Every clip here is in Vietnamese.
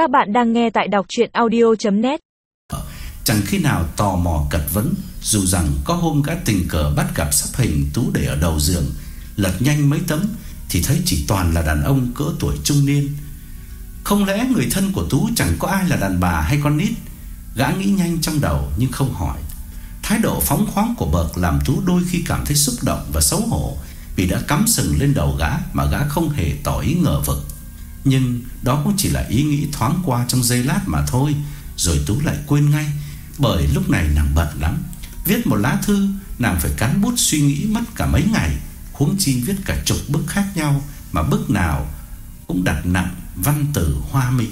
Các bạn đang nghe tại đọc chuyện audio.net Chẳng khi nào tò mò cật vấn, Dù rằng có hôm gã tình cờ bắt gặp sắp hình Tú để ở đầu giường, Lật nhanh mấy tấm, Thì thấy chỉ toàn là đàn ông cỡ tuổi trung niên. Không lẽ người thân của Tú chẳng có ai là đàn bà hay con nít? Gã nghĩ nhanh trong đầu nhưng không hỏi. Thái độ phóng khoáng của bậc làm Tú đôi khi cảm thấy xúc động và xấu hổ, Vì đã cắm sừng lên đầu gã mà gã không hề tỏ ý ngờ vực. Nhưng đó cũng chỉ là ý nghĩ thoáng qua trong giây lát mà thôi. Rồi Tú lại quên ngay, Bởi lúc này nàng bận lắm. Viết một lá thư, Nàng phải cắn bút suy nghĩ mất cả mấy ngày. Huống chi viết cả chục bức khác nhau, Mà bức nào cũng đặt nặng văn tử hoa mỹ.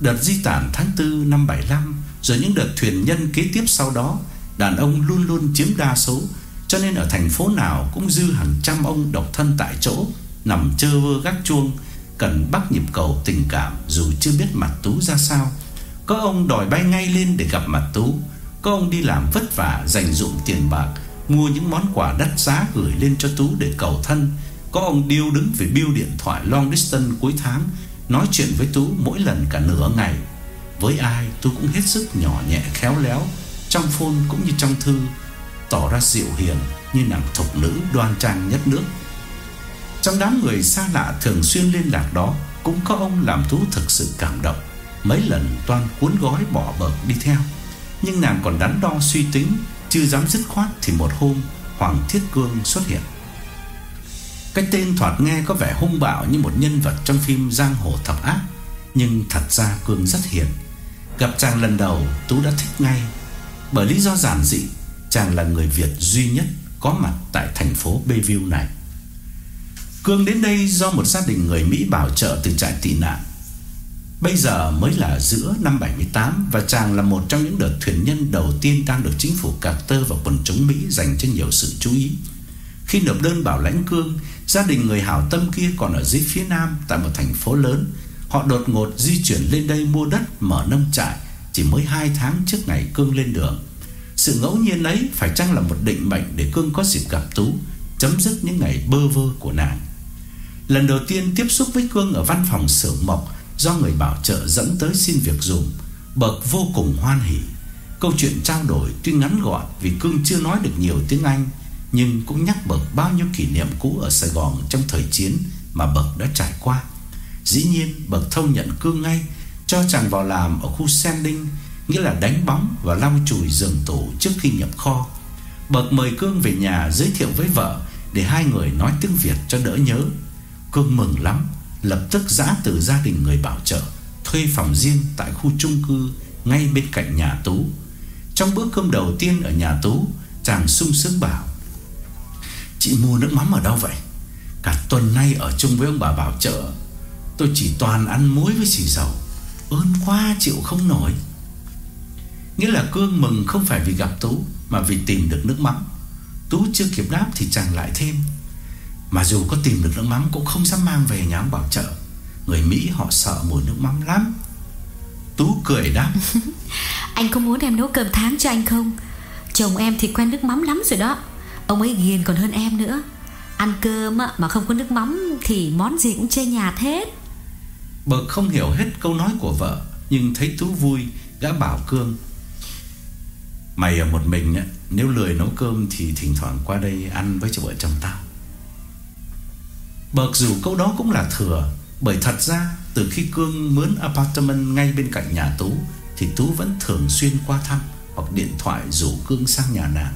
Đợt di tản tháng 4 năm 75 Rồi những đợt thuyền nhân kế tiếp sau đó, Đàn ông luôn luôn chiếm đa số, Cho nên ở thành phố nào cũng dư hàng trăm ông độc thân tại chỗ, Nằm chơ vơ gác chuông. Cần bắt nhịp cầu tình cảm Dù chưa biết mặt Tú ra sao. Có ông đòi bay ngay lên để gặp mặt Tú. Có ông đi làm vất vả, Dành dụm tiền bạc, Mua những món quà đắt giá gửi lên cho Tú để cầu thân. Có ông điêu đứng về bill điện thoại long distance cuối tháng, Nói chuyện với Tú mỗi lần cả nửa ngày. Với ai, Tú cũng hết sức nhỏ nhẹ, khéo léo, Trong phone cũng như trong thư, Tỏ ra dịu hiền Như nàng thục nữ đoan trang nhất nước. Trong đám người xa lạ thường xuyên liên lạc đó, Cũng có ông làm Tú thực sự cảm động. Mấy lần toan cuốn gói bỏ bờ đi theo. Nhưng nàng còn đắn đo suy tính, Chưa dám dứt khoát Thì một hôm, Hoàng Thiết Cương xuất hiện. Cái tên thoạt nghe có vẻ hung bạo Như một nhân vật trong phim Giang Hồ Thập Ác, Nhưng thật ra Cương rất hiền. Gặp chàng lần đầu, Tú đã thích ngay. Bởi lý do giản dị, Chàng là người Việt duy nhất Có mặt tại thành phố Bayview này. Cương đến đây do một gia đình người Mỹ bảo trợ từ trại tị nạn. Bây giờ mới là giữa năm 78 Và chàng là một trong những đợt thuyền nhân đầu tiên Đang được chính phủ Carter và quần chúng Mỹ Dành cho nhiều sự chú ý. Khi nộp đơn bảo lãnh Cương, Gia đình người hảo tâm kia còn ở dưới phía nam Tại một thành phố lớn. Họ đột ngột di chuyển lên đây mua đất, Mở nông trại. Chỉ mới 2 tháng trước ngày Cương lên đường. Sự ngẫu nhiên ấy phải chăng là một định mệnh Để Cương có dịp gặp Tú, Chấm dứt những ngày bơ vơ của nàng? Lần đầu tiên tiếp xúc với Cương Ở văn phòng xưởng mộc Do người bảo trợ dẫn tới xin việc dùm, Bậc vô cùng hoan hỉ. Câu chuyện trao đổi tuy ngắn gọn Vì Cương chưa nói được nhiều tiếng Anh, Nhưng cũng nhắc Bậc bao nhiêu kỷ niệm cũ Ở Sài Gòn trong thời chiến Mà Bậc đã trải qua. Dĩ nhiên, Bậc thông nhận Cương ngay, Cho chàng vào làm ở khu sanding, Nghĩa là đánh bóng và lau chùi giường tủ Trước khi nhập kho. Bậc mời Cương về nhà giới thiệu với vợ Để hai người nói tiếng Việt cho đỡ nhớ. Cương mừng lắm, Lập tức giã từ gia đình người bảo trợ, Thuê phòng riêng tại khu chung cư Ngay bên cạnh nhà Tú. Trong bữa cơm đầu tiên ở nhà Tú, Chàng sung sướng bảo, Chị mua nước mắm ở đâu vậy? Cả tuần nay ở chung với ông bà bảo trợ. Tôi chỉ toàn ăn muối với xì dầu Ơn quá chịu không nổi. Nghĩa là Cương mừng không phải vì gặp Tú, Mà vì tìm được nước mắm. Tú chưa kịp đáp thì chàng lại thêm mà dù có tìm được nước mắm Cũng không dám mang về nhà ông bảo trợ. Người Mỹ họ sợ mùi nước mắm lắm. Tú cười đáp. Anh có muốn em nấu cơm tháng cho anh không? Chồng em thì quen nước mắm lắm rồi đó. Ông ấy ghiền còn hơn em nữa. Ăn cơm mà không có nước mắm Thì món gì cũng chê nhạt hết. Bờ không hiểu hết câu nói của vợ Nhưng thấy Tú vui Gã bảo Cương. Mày ở một mình Nếu lười nấu cơm Thì thỉnh thoảng qua đây ăn với cho vợ chồng tao Bậc dù câu đó cũng là thừa, Bởi thật ra, từ khi Cương mướn apartment ngay bên cạnh nhà Tú, Thì Tú vẫn thường xuyên qua thăm Hoặc điện thoại rủ Cương sang nhà nàng.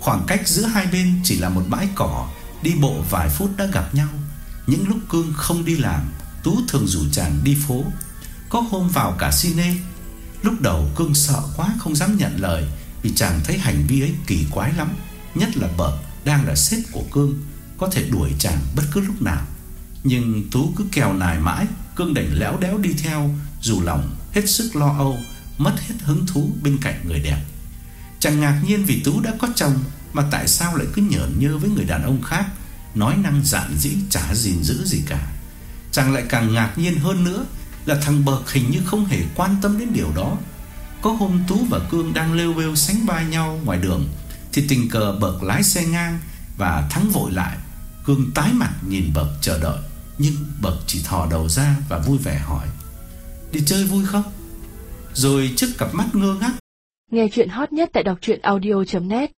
Khoảng cách giữa hai bên chỉ là một bãi cỏ, Đi bộ vài phút đã gặp nhau. Những lúc Cương không đi làm, Tú thường rủ chàng đi phố. Có hôm vào cả cine. Lúc đầu Cương sợ quá không dám nhận lời, Vì chàng thấy hành vi ấy kỳ quái lắm, Nhất là bậc đang là sếp của Cương có thể đuổi chàng bất cứ lúc nào. Nhưng Tú cứ kèo nài mãi, Cương đành léo đéo đi theo, Dù lòng hết sức lo âu, Mất hết hứng thú bên cạnh người đẹp. Chàng ngạc nhiên vì Tú đã có chồng, Mà tại sao lại cứ nhởn nhơ với người đàn ông khác, Nói năng dạn dĩ, chả gìn giữ gì cả. Chàng lại càng ngạc nhiên hơn nữa Là thằng Bậc hình như không hề quan tâm đến điều đó. Có hôm Tú và Cương đang lêu bêu sánh vai nhau ngoài đường, Thì tình cờ Bậc lái xe ngang Và thắng vội lại. Cương tái mặt nhìn Bậc chờ đợi, Nhưng Bậc chỉ thò đầu ra và vui vẻ hỏi, Đi chơi vui không? Rồi trước cặp mắt ngơ ngác, Nghe chuyện hot nhất tại đọc audio.net